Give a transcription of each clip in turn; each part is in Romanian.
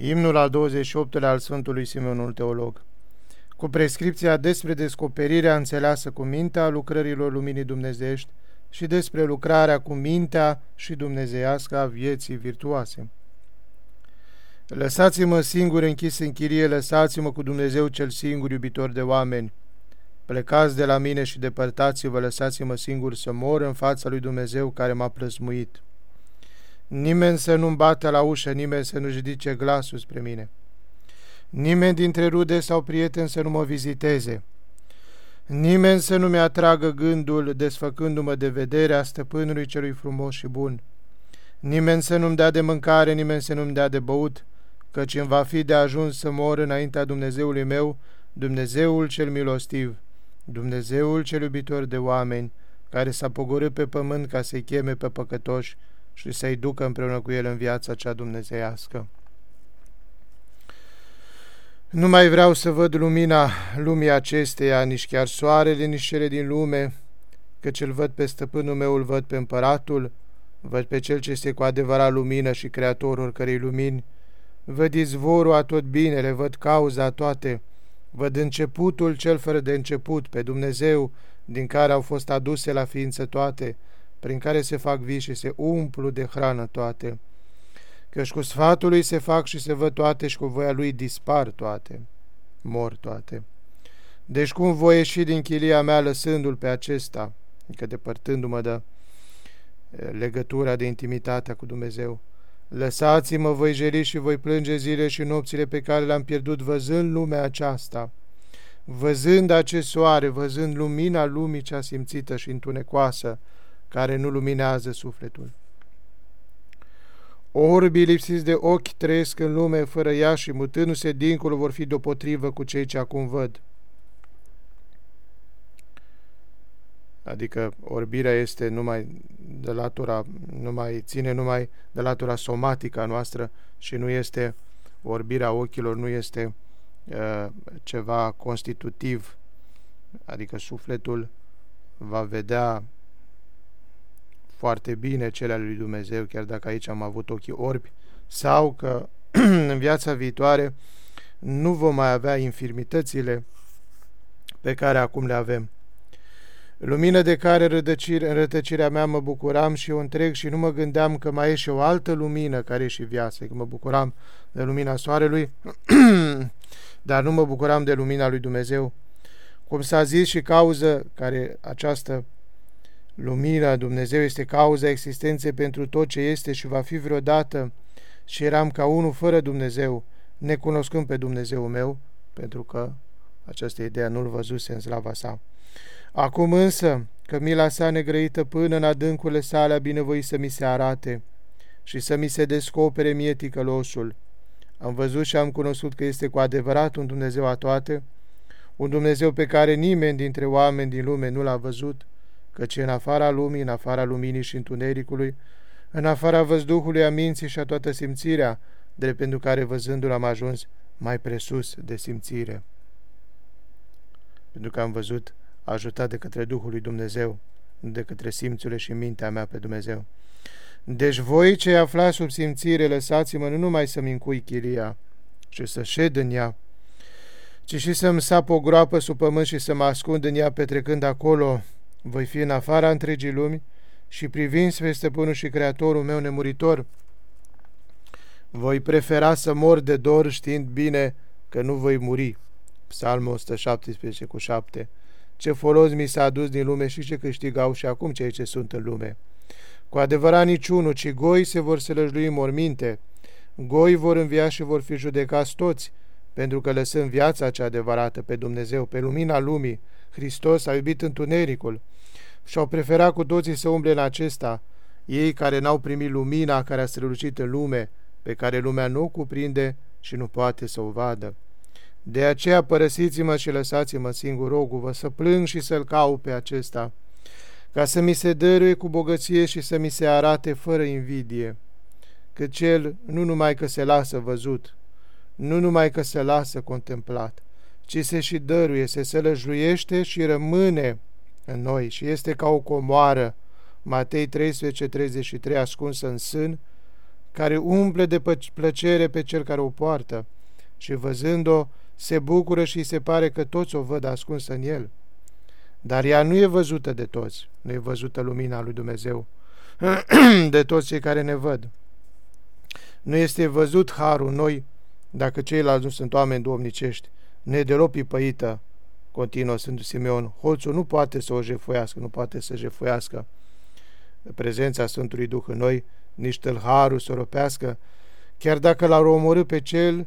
Imnul al 28-lea al Sfântului Simeonul Teolog cu prescripția despre descoperirea înțeleasă cu mintea a lucrărilor luminii dumnezeiești și despre lucrarea cu mintea și dumnezeiască a vieții virtuoase. Lăsați-mă singur închis în chirie, lăsați-mă cu Dumnezeu cel singur iubitor de oameni. Plecați de la mine și depărtați-vă, lăsați-mă singur să mor în fața lui Dumnezeu care m-a plăsmuit. Nimeni să nu-mi bată la ușă, nimeni să nu-și ridice glasul spre mine. Nimeni dintre rude sau prieteni să nu mă viziteze. Nimeni să nu-mi atragă gândul desfăcându-mă de vederea stăpânului celui frumos și bun. Nimeni să nu-mi dea de mâncare, nimeni să nu-mi dea de băut, căci îmi va fi de ajuns să mor înaintea Dumnezeului meu, Dumnezeul cel milostiv, Dumnezeul cel iubitor de oameni, care s-a pogorât pe pământ ca să-i cheme pe păcătoși și să-i ducă împreună cu el în viața cea dumnezeiască. Nu mai vreau să văd lumina lumii acesteia, nici chiar soarele, nici cele din lume, căci îl văd pe stăpânul meu, îl văd pe împăratul, văd pe cel ce este cu adevărat lumină și creatorul cărei lumini, văd izvorul a tot binele, văd cauza a toate, văd începutul cel fără de început, pe Dumnezeu, din care au fost aduse la ființă toate, prin care se fac vii și se umplu de hrană toate căci cu sfatul lui se fac și se văd toate și cu voia lui dispar toate, mor toate. Deci cum voi ieși din chilia mea lăsându-l pe acesta, adică depărtându-mă de legătura de intimitatea cu Dumnezeu? Lăsați-mă, voi jeri și voi plânge zile și nopțile pe care le-am pierdut văzând lumea aceasta, văzând acest soare, văzând lumina lumii cea simțită și întunecoasă, care nu luminează sufletul. Orbii lipsiți de ochi trăiesc în lume fără ea și mutându-se dincolo vor fi deopotrivă cu cei ce acum văd. Adică orbirea este numai de latura, numai, ține numai de latura somatică a noastră și nu este orbirea ochilor, nu este uh, ceva constitutiv, adică sufletul va vedea foarte bine cele ale lui Dumnezeu, chiar dacă aici am avut ochii orbi, sau că în viața viitoare nu vom mai avea infirmitățile pe care acum le avem. Lumină de care rădăcire, în rătăcirea mea mă bucuram și eu întreg și nu mă gândeam că mai e și o altă lumină care e și viață, că mă bucuram de lumina soarelui, dar nu mă bucuram de lumina lui Dumnezeu. Cum s-a zis și cauză care această Lumina Dumnezeu este cauza existenței pentru tot ce este și va fi vreodată și eram ca unul fără Dumnezeu, necunoscând pe Dumnezeu meu, pentru că această idee nu-l văzuse în slava sa. Acum însă, că mila sa negrăită până în adâncurile sale a binevoit să mi se arate și să mi se descopere mie ticălosul, am văzut și am cunoscut că este cu adevărat un Dumnezeu a toate, un Dumnezeu pe care nimeni dintre oameni din lume nu l-a văzut, căci în afara lumii, în afara luminii și întunericului, în afara văzduhului a minții și a toată simțirea, drept pentru care văzându-l am ajuns mai presus de simțire. Pentru că am văzut ajutat de către Duhul lui Dumnezeu, nu de către simțurile și mintea mea pe Dumnezeu. Deci voi ce aflați sub simțire, lăsați-mă nu numai să-mi încui chiria și să șed în ea, ci și să-mi sap o groapă sub pământ și să mă ascund în ea petrecând acolo voi fi în afara întregii lumi și privind spre stăpânul și creatorul meu nemuritor, voi prefera să mor de dor știind bine că nu voi muri. Psalmul 117 cu 7 Ce folos mi s-a adus din lume și ce câștigau și acum cei ce sunt în lume. Cu adevărat niciunul, ci goi se vor sălăjlui în morminte. Goi vor învia și vor fi judecați toți, pentru că lăsând viața cea adevărată pe Dumnezeu, pe lumina lumii, Hristos a iubit întunericul și au preferat cu toții să umble în acesta, ei care n-au primit lumina care a strălucit în lume, pe care lumea nu o cuprinde și nu poate să o vadă. De aceea părăsiți-mă și lăsați-mă singur rogul să plâng și să-l caut pe acesta, ca să mi se dăruie cu bogăție și să mi se arate fără invidie, că cel nu numai că se lasă văzut, nu numai că se lasă contemplat, ci se și dăruie, se sălăjluiește și rămâne în noi și este ca o comoară, Matei 13, 33, ascunsă în sân, care umple de plăcere pe cel care o poartă și văzând-o se bucură și se pare că toți o văd ascunsă în el. Dar ea nu e văzută de toți, nu e văzută lumina lui Dumnezeu, de toți cei care ne văd. Nu este văzut harul noi dacă ceilalți nu sunt oameni domnicești, nu e deloc pipăită, continuă Sfântul Simeon, hoțul nu poate să o jefuiască, nu poate să jefuiască prezența Sfântului Duh în noi, nici tâlharul să o răpească, chiar dacă l-ar omorâ pe cel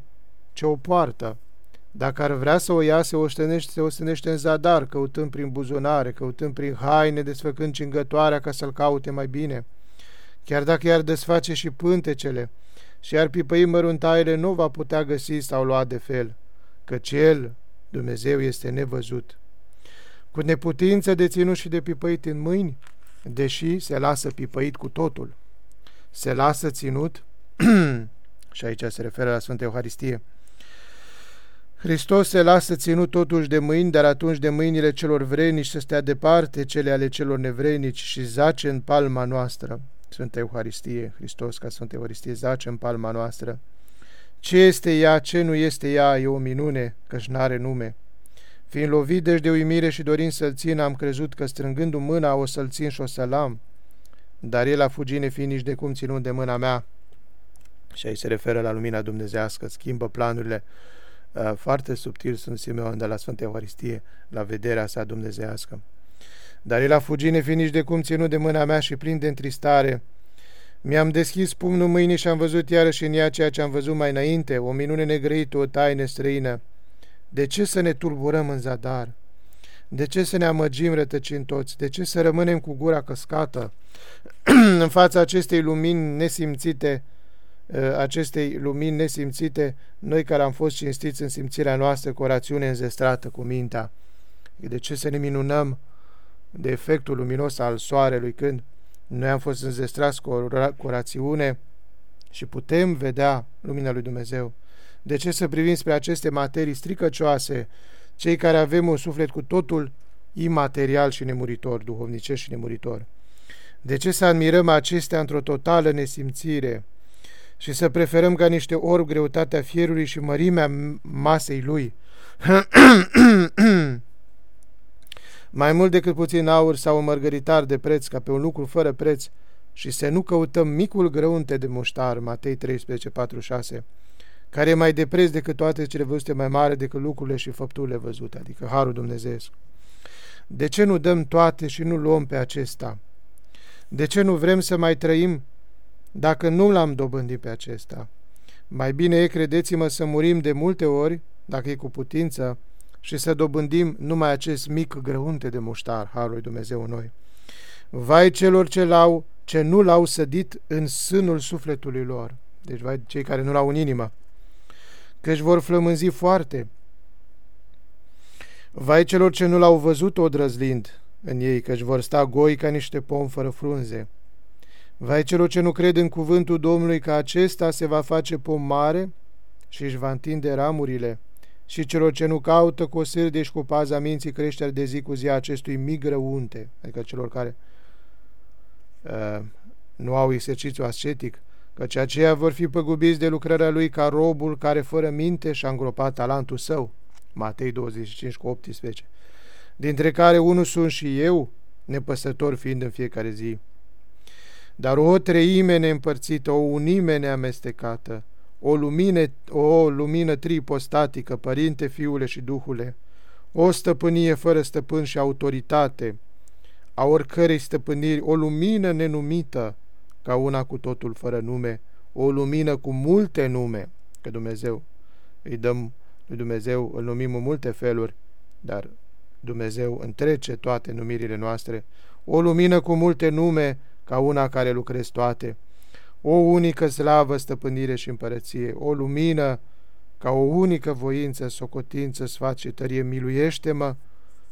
ce o poartă. Dacă ar vrea să o ia, se ostenește, se ostenește în zadar, căutând prin buzunare, căutând prin haine, desfăcând cingătoarea ca să-l caute mai bine. Chiar dacă i-ar desface și pântecele și ar pipăi măruntaiele, nu va putea găsi sau lua de fel, căci El, Dumnezeu, este nevăzut. Cu neputință de ținut și de pipăit în mâini, deși se lasă pipăit cu totul. Se lasă ținut, și aici se referă la Sfânta Euharistie, Hristos se lasă ținut totuși de mâini, dar atunci de mâinile celor vrenici să stea departe cele ale celor nevrenici și zace în palma noastră. Sfânta Euharistie, Hristos ca Sfânta Euharistie, zace în palma noastră. Ce este ea, ce nu este ea, e o minune, căci n-are nume. Fiind lovit deci de uimire și dorind să-l țin, am crezut că strângându-mi mâna o să-l țin și o să-l am. Dar el a fugit nefiind nici de cum ținut de mâna mea. Și aici se referă la lumina dumnezească, schimbă planurile uh, foarte subtil sunt Simeon de la Sfânta Euharistie, la vederea sa dumnezească. Dar el a fugit nefiind nici de cum ținut de mâna mea și plin de întristare. Mi-am deschis pumnul mâinii și am văzut iarăși în ea ceea ce am văzut mai înainte, o minune negrăită, o taină străină. De ce să ne tulburăm în zadar? De ce să ne amăgim rătăcind toți? De ce să rămânem cu gura căscată în fața acestei lumini nesimțite, ă, acestei lumini nesimțite, noi care am fost cinstiți în simțirea noastră cu o rațiune înzestrată cu mintea? De ce să ne minunăm de efectul luminos al soarelui când noi am fost înzestrați cu o, cu o rațiune și putem vedea lumina lui Dumnezeu? De ce să privim spre aceste materii stricăcioase, cei care avem un suflet cu totul imaterial și nemuritor, duhovnicesc și nemuritor? De ce să admirăm acestea într-o totală nesimțire și să preferăm ca niște orb greutatea fierului și mărimea masei lui? Mai mult decât puțin aur sau un mărgăritar de preț ca pe un lucru fără preț și să nu căutăm micul grăunte de muștar, Matei 13, 46, care e mai de preț decât toate cele văzute, mai mare decât lucrurile și făpturile văzute, adică Harul Dumnezeu. De ce nu dăm toate și nu luăm pe acesta? De ce nu vrem să mai trăim dacă nu l-am dobândit pe acesta? Mai bine e, credeți-mă, să murim de multe ori, dacă e cu putință, și să dobândim numai acest mic grăunte de muștar, Harul lui Dumnezeu noi. Vai celor ce l-au, ce nu l-au sădit în sânul sufletului lor. Deci vai cei care nu l-au în inimă căci vor flămânzi foarte. Vai celor ce nu l-au văzut odrăzlind în ei, căci vor sta goi ca niște pom fără frunze. Vai celor ce nu cred în cuvântul Domnului că acesta se va face pom mare și își va întinde ramurile, și celor ce nu caută cu o sârde și cu paza minții creșterea de zi cu zi a acestui mic răunte, adică celor care uh, nu au exercițiu ascetic, căci aceia vor fi păgubiți de lucrarea lui ca robul care fără minte și-a îngropat talentul său. Matei 25 cu 18 dintre care unul sunt și eu, nepăsător fiind în fiecare zi. Dar o treime neîmpărțită, o unime neamestecată, o lumină, o lumină tripostatică, Părinte, Fiule și Duhule, o stăpânie fără stăpân și autoritate, a oricărei stăpâniri, o lumină nenumită, ca una cu totul fără nume, o lumină cu multe nume, că Dumnezeu îi dăm lui Dumnezeu, îl numim în multe feluri, dar Dumnezeu întrece toate numirile noastre, o lumină cu multe nume, ca una care lucrezi toate, o unică slavă, stăpânire și împărăție, o lumină ca o unică voință, socotință, sfat și tărie, miluiește-mă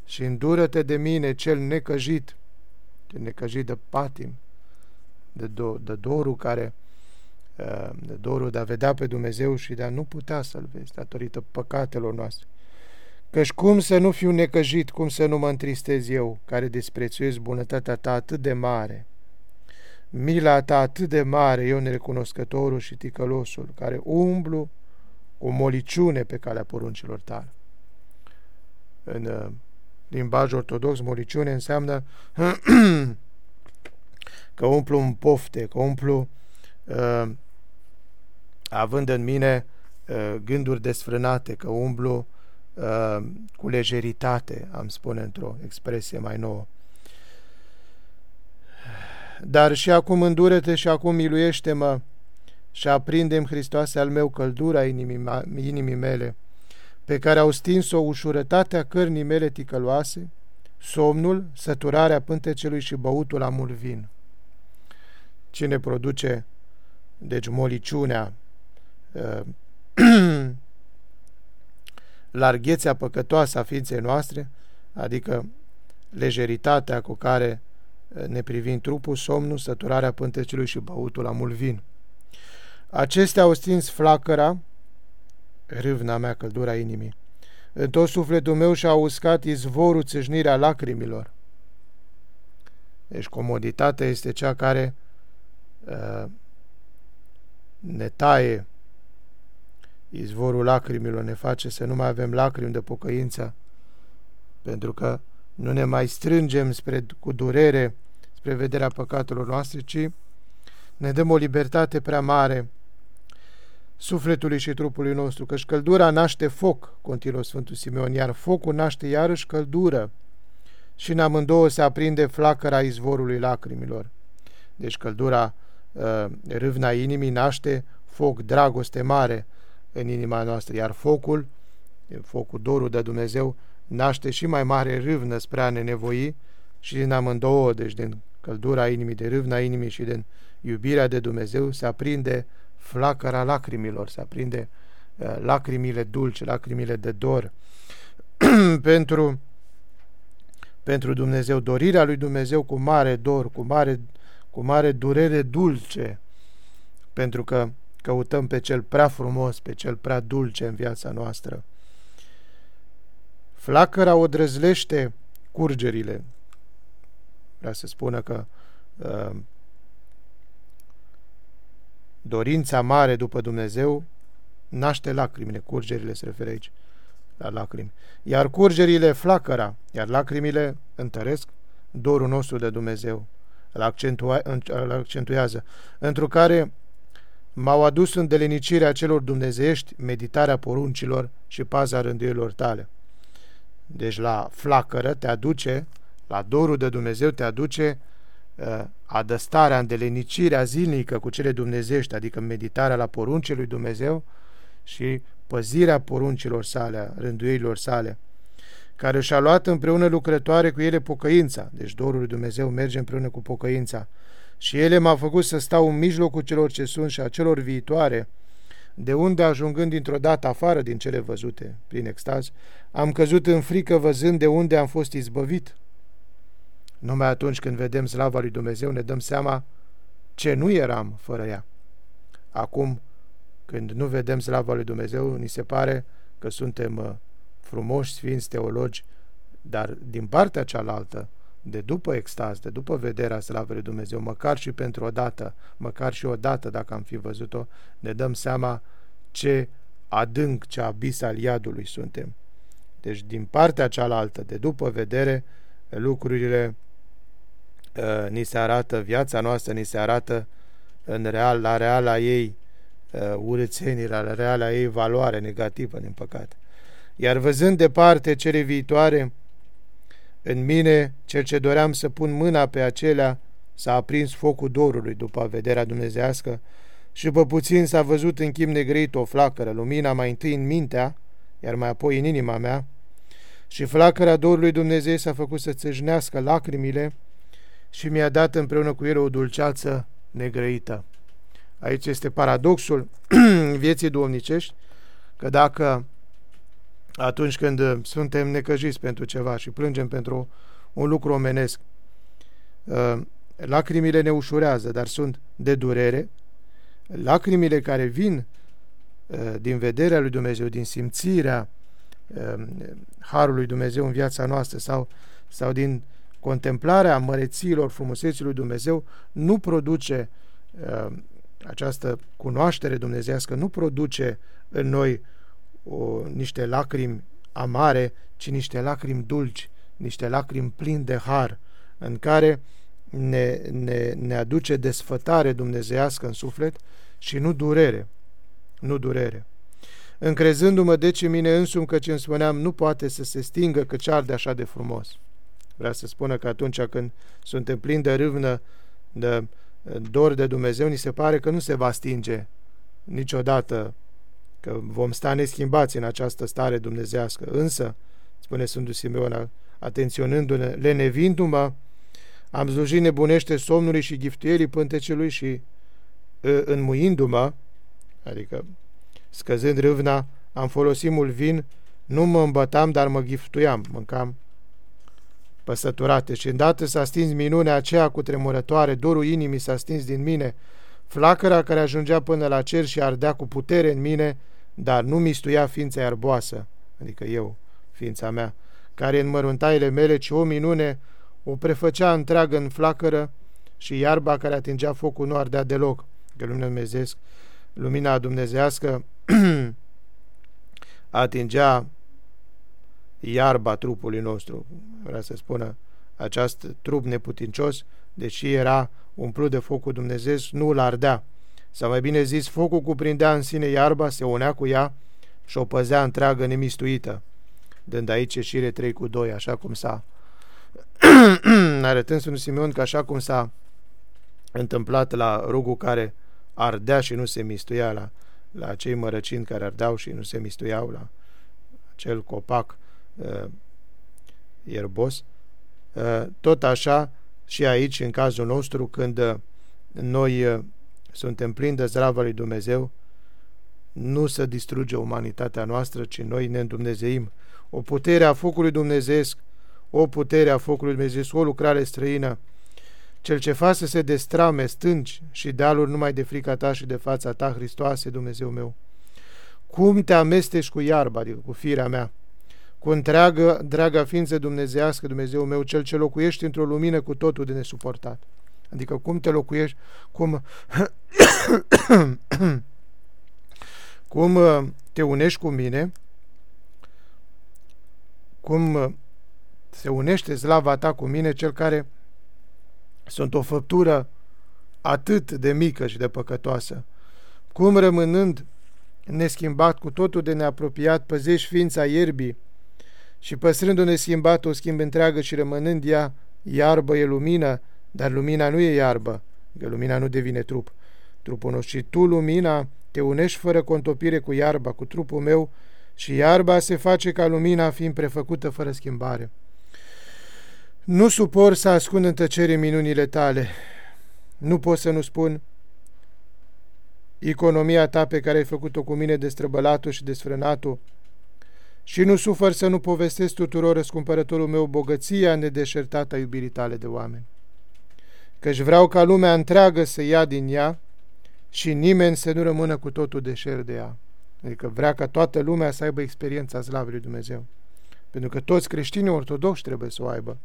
și îndură-te de mine, cel necăjit, cel necăjit de patim, de, do, de dorul care uh, de dorul de a vedea pe Dumnezeu și de a nu putea să-L vezi datorită păcatelor noastre. Căci cum să nu fiu necăjit, cum să nu mă întristez eu, care desprețuiesc bunătatea ta atât de mare? Mila ta atât de mare, eu nerecunoscătorul și ticălosul, care umblu cu moliciune pe calea poruncilor tale. În uh, limbaj ortodox, moliciune înseamnă că umplu în pofte, că umplu uh, având în mine uh, gânduri desfrânate, că umblu uh, cu lejeritate, am spune într-o expresie mai nouă. Dar și acum îndură-te și acum miluiește-mă și aprindem, Hristoase, al meu căldura inimii, inimii mele, pe care au stins-o ușurătatea cărnii mele ticăloase, somnul, săturarea pântecelui și băutul la mult vin. Cine produce, deci, moliciunea, uh, larghețea păcătoasă a ființei noastre, adică lejeritatea cu care uh, ne privim trupul, somnul, săturarea pântecelui și băutul la mult vin. Acestea au stins flacăra, râvna mea, căldura inimii. În tot sufletul meu și-a uscat izvorul țâșnirea lacrimilor. Deci comoditatea este cea care uh, ne taie izvorul lacrimilor, ne face să nu mai avem lacrimi de pocăință, pentru că nu ne mai strângem spre, cu durere spre vederea păcatelor noastre, ci ne dăm o libertate prea mare sufletului și trupului nostru, căci căldura naște foc, continuă Sfântul Simeon, iar focul naște iarăși căldură și în amândouă se aprinde flacăra izvorului lacrimilor. Deci căldura, uh, râvna inimii naște foc, dragoste mare în inima noastră, iar focul, focul dorul de Dumnezeu, naște și mai mare râvnă spre a ne nevoi și din amândouă, deci din căldura inimii, de râvna inimii și din iubirea de Dumnezeu se aprinde flacăra lacrimilor, se aprinde uh, lacrimile dulce, lacrimile de dor pentru, pentru Dumnezeu, dorirea lui Dumnezeu cu mare dor, cu mare, cu mare durere dulce, pentru că căutăm pe cel prea frumos, pe cel prea dulce în viața noastră. Flacăra o drăzlește curgerile. Vrea să spună că uh, dorința mare după Dumnezeu naște lacrimile, curgerile se referă aici la lacrimi. Iar curgerile flacăra, iar lacrimile întăresc dorul nostru de Dumnezeu, îl, accentua, îl accentuează, într care m-au adus în delenicirea celor dumnezeiești meditarea poruncilor și paza rânduielor tale. Deci la flacără te aduce, la dorul de Dumnezeu te aduce Uh, adăstarea, îndelenicirea zilnică cu cele dumnezești, adică meditarea la poruncile lui Dumnezeu și păzirea poruncilor sale, rânduielor sale, care și-a luat împreună lucrătoare cu ele pocăința, deci dorul lui Dumnezeu merge împreună cu pocăința, și ele m-au făcut să stau în mijlocul celor ce sunt și a celor viitoare, de unde ajungând dintr-o dată afară din cele văzute prin extaz, am căzut în frică văzând de unde am fost izbăvit, numai atunci când vedem slava lui Dumnezeu ne dăm seama ce nu eram fără ea. Acum, când nu vedem slava lui Dumnezeu, ni se pare că suntem uh, frumoși, sfinți, teologi, dar din partea cealaltă, de după extaz, de după vederea slavei lui Dumnezeu, măcar și pentru o dată, măcar și o dată dacă am fi văzut-o, ne dăm seama ce adânc, ce abis al iadului suntem. Deci din partea cealaltă, de după vedere, lucrurile Uh, ni se arată, viața noastră ni se arată în real, la reala ei uh, urățenii, la reala ei valoare negativă, din păcate. Iar văzând departe cele viitoare, în mine, cel ce doream să pun mâna pe acelea, s-a aprins focul dorului după vederea dumnezească și după puțin s-a văzut în chim negreit o flacără, lumina mai întâi în mintea, iar mai apoi în inima mea, și flacăra dorului Dumnezeu s-a făcut să țâșnească lacrimile, și mi-a dat împreună cu el o dulceață negrăită. Aici este paradoxul vieții duomnicești, că dacă atunci când suntem necăjiți pentru ceva și plângem pentru un lucru omenesc, uh, lacrimile ne ușurează, dar sunt de durere, lacrimile care vin uh, din vederea lui Dumnezeu, din simțirea uh, Harului Dumnezeu în viața noastră sau, sau din contemplarea mărețiilor frumuseții lui Dumnezeu nu produce uh, această cunoaștere dumnezească, nu produce în noi o, niște lacrimi amare, ci niște lacrimi dulci, niște lacrimi plini de har, în care ne, ne, ne aduce desfătare dumnezeiască în suflet și nu durere. Nu durere. Încrezându-mă deci în mine însumi că ce îmi spuneam nu poate să se stingă că ce arde așa de frumos. Vrea să spună că atunci când suntem plini de râvnă, de dor de Dumnezeu, ni se pare că nu se va stinge niciodată, că vom sta neschimbați în această stare dumnezească. Însă, spune Sfântul Simeon, atenționându-ne, lenevindu-mă, am slujit nebunește somnului și giftuierii pântecelui și înmuindu-mă, adică scăzând râvna, am folosit mult vin, nu mă îmbătam, dar mă giftuiam, mâncam păsăturate și îndată s-a stins minunea aceea cu tremurătoare, dorul inimii s-a stins din mine, flacăra care ajungea până la cer și ardea cu putere în mine, dar nu mistuia ființa iarboasă, adică eu, ființa mea, care în măruntaile mele, ci o minune, o prefăcea întreagă în flacără și iarba care atingea focul nu ardea deloc, că lumina dumnezeesc, lumina dumnezească atingea iarba trupului nostru, vrea să spună acest trup neputincios, deși era umplut de focul Dumnezeu, nu îl ardea. Sau mai bine zis, focul cuprindea în sine iarba, se unea cu ea și o păzea întreagă nemistuită, dând aici ieșire 3 cu 2, așa cum s-a arătând Sfântul Simeon că așa cum s-a întâmplat la rugul care ardea și nu se mistuia la, la acei mărăcini care ardeau și nu se mistuiau la acel copac uh, ierbos, uh, tot așa și aici, în cazul nostru, când uh, noi uh, suntem plini de zdravă lui Dumnezeu, nu se distruge umanitatea noastră, ci noi ne îndumnezeim. O putere a focului dumnezeesc, o putere a focului dumnezeesc, o lucrare străină, cel ce face să se destrame stânci și dealuri numai de frica ta și de fața ta, Hristoase, Dumnezeu meu. Cum te amesteci cu iarba, adică cu firea mea, cu întreagă, draga ființă dumnezească, Dumnezeu meu, cel ce locuiești într-o lumină cu totul de nesuportat. Adică cum te locuiești, cum, cum uh, te unești cu mine, cum uh, se unește slava ta cu mine, cel care sunt o făptură atât de mică și de păcătoasă, cum rămânând neschimbat, cu totul de neapropiat, păzești ființa ierbii, și păstrându-ne schimbat o schimb întreagă și rămânând ea iarbă e lumină, dar lumina nu e iarbă, că lumina nu devine trup. Trupul nostru și tu, lumina, te unești fără contopire cu iarba, cu trupul meu, și iarba se face ca lumina fiind prefăcută fără schimbare. Nu supor să ascund în tăcere minunile tale. Nu pot să nu spun economia ta pe care ai făcut-o cu mine destrăbălatul și desfrânatul, și nu sufăr să nu povestesc tuturor răscumpărătorul meu bogăția nedeșertată a iubirii tale de oameni. Căci vreau ca lumea întreagă să ia din ea și nimeni să nu rămână cu totul deșert de ea. Adică vrea ca toată lumea să aibă experiența slavei lui Dumnezeu. Pentru că toți creștinii ortodoxi trebuie să o aibă.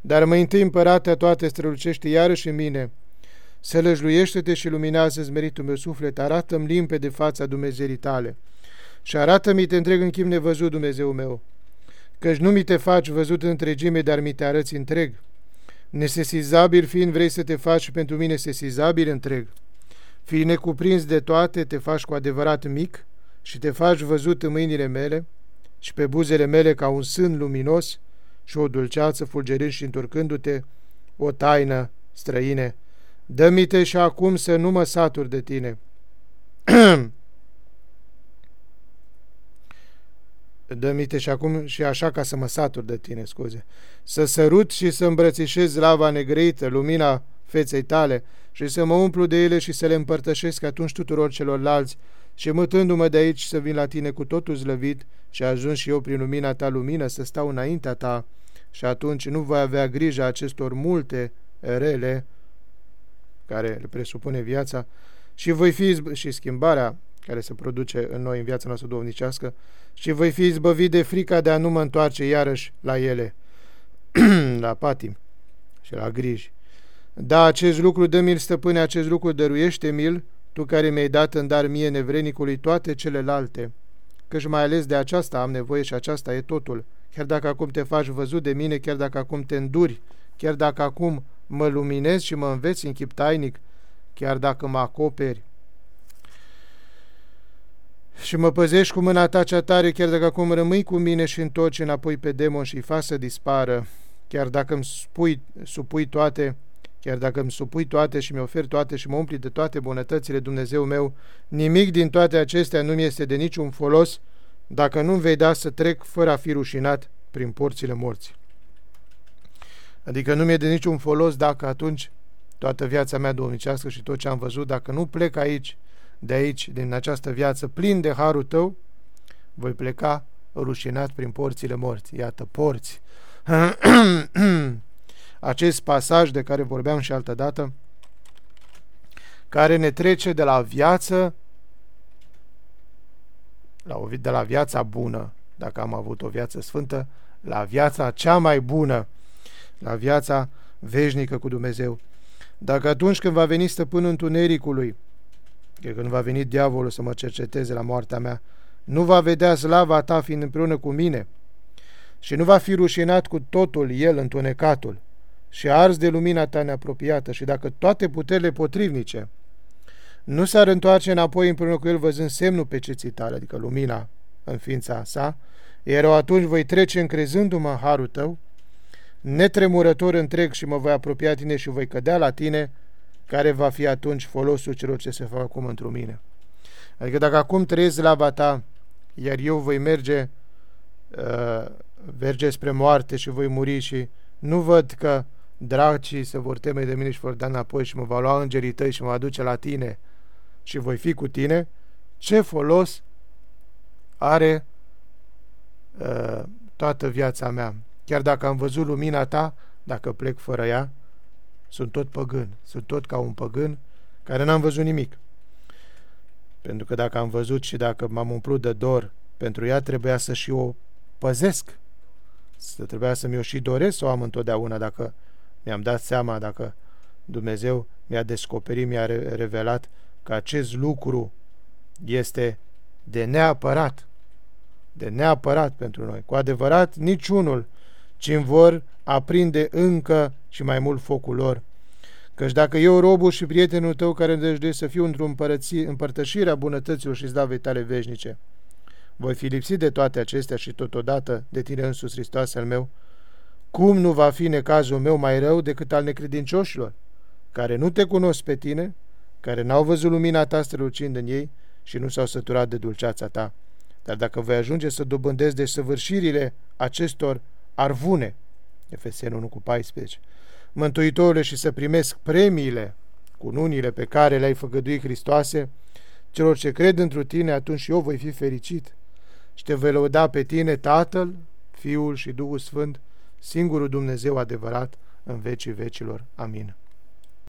Dar mai întâi, împărate toate strălucește iarăși în mine, să lăjluiește-te și luminează-ți meritul meu suflet, arată-mi limpede fața Dumnezeirii tale, și arată-mi te întreg în chip nevăzut, Dumnezeu meu, căci nu mi te faci văzut în întregime, dar mi te arăți întreg. Nesesizabil fiind vrei să te faci pentru mine sesizabil întreg. Fii necuprins de toate, te faci cu adevărat mic și te faci văzut în mâinile mele și pe buzele mele ca un sân luminos și o dulceață fulgerind și întorcându-te, o taină străine. Dă-mi te și acum să nu mă satur de tine. dă și acum și așa ca să mă satur de tine, scuze. Să sărut și să îmbrățișez lava negreită, lumina feței tale și să mă umplu de ele și să le împărtășesc atunci tuturor celorlalți și mutându-mă de aici să vin la tine cu totul zlăvit și ajuns și eu prin lumina ta lumină să stau înaintea ta și atunci nu voi avea grijă acestor multe rele care le presupune viața și voi fi și schimbarea care se produce în noi în viața noastră duhovnicească și voi fi izbăvit de frica de a nu mă întoarce iarăși la ele. la patim și la griji. Da, acest lucru dă-mi-l, stăpâne, acest lucru dăruiește-mi-l, tu care mi-ai dat în dar mie nevrenicului toate celelalte, căci mai ales de aceasta am nevoie și aceasta e totul. Chiar dacă acum te faci văzut de mine, chiar dacă acum te înduri, chiar dacă acum mă luminezi și mă înveți în chip tainic, chiar dacă mă acoperi și mă păzești cu mâna ta cea tare, chiar dacă acum rămâi cu mine și întorci înapoi pe demon și-i faci să dispară, chiar dacă îmi spui, supui toate, chiar dacă îmi supui toate și mi oferi toate și mă umpli de toate bunătățile Dumnezeu meu, nimic din toate acestea nu mi este de niciun folos dacă nu vei da să trec fără a fi rușinat prin porțile morții. Adică nu mi-e de niciun folos dacă atunci toată viața mea domnicească și tot ce am văzut, dacă nu plec aici, de aici, din această viață, plin de harul tău, voi pleca rușinat prin porțile morții. Iată, porți. Acest pasaj de care vorbeam și altă dată, care ne trece de la viață la o, de la viața bună, dacă am avut o viață sfântă, la viața cea mai bună, la viața veșnică cu Dumnezeu. Dacă atunci când va veni stăpânul întunericului, că când va veni diavolul să mă cerceteze la moartea mea, nu va vedea slava ta fiind împreună cu mine. Și nu va fi rușinat cu totul el întunecatul și ars de lumina ta neapropiată și dacă toate puterile potrivnice nu s-ar întoarce înapoi împreună cu el văzând semnul pe ceții tale, adică lumina în ființa sa, iar eu atunci voi trece încrezându-mă în harul tău, netremurător întreg și mă voi apropia tine și voi cădea la tine, care va fi atunci folosul celor ce se fac acum într mine. Adică dacă acum trăiesc lava ta, iar eu voi merge, uh, merge spre moarte și voi muri și nu văd că dracii se vor teme de mine și vor da înapoi și mă va lua îngerii tăi și mă va duce la tine și voi fi cu tine, ce folos are uh, toată viața mea? Chiar dacă am văzut lumina ta, dacă plec fără ea, sunt tot păgân, sunt tot ca un păgân care n-am văzut nimic. Pentru că dacă am văzut și dacă m-am umplut de dor pentru ea, trebuia să și o păzesc. Să trebuia să mi-o și doresc să o am întotdeauna dacă mi-am dat seama, dacă Dumnezeu mi-a descoperit, mi-a revelat că acest lucru este de neapărat, de neapărat pentru noi. Cu adevărat, niciunul ci vor aprinde încă și mai mult focul lor. Căci dacă eu, robul și prietenul tău care îndrăjduie să fiu într-o împărtășire a bunătăților și slavei tale veșnice, voi fi lipsit de toate acestea și totodată de tine însuți, Hristos al meu, cum nu va fi necazul meu mai rău decât al necredincioșilor, care nu te cunosc pe tine, care n-au văzut lumina ta strălucind în ei și nu s-au săturat de dulceața ta. Dar dacă voi ajunge să dobândesc de săvârșirile acestor arvune, Efeseni 1 cu 14, Mântuitorule și să primesc premiile, cununile pe care le-ai făgăduit Hristoase, celor ce cred într tine, atunci eu voi fi fericit și te voi lăuda pe tine, Tatăl, Fiul și Duhul Sfânt, singurul Dumnezeu adevărat, în vecii vecilor. Amin.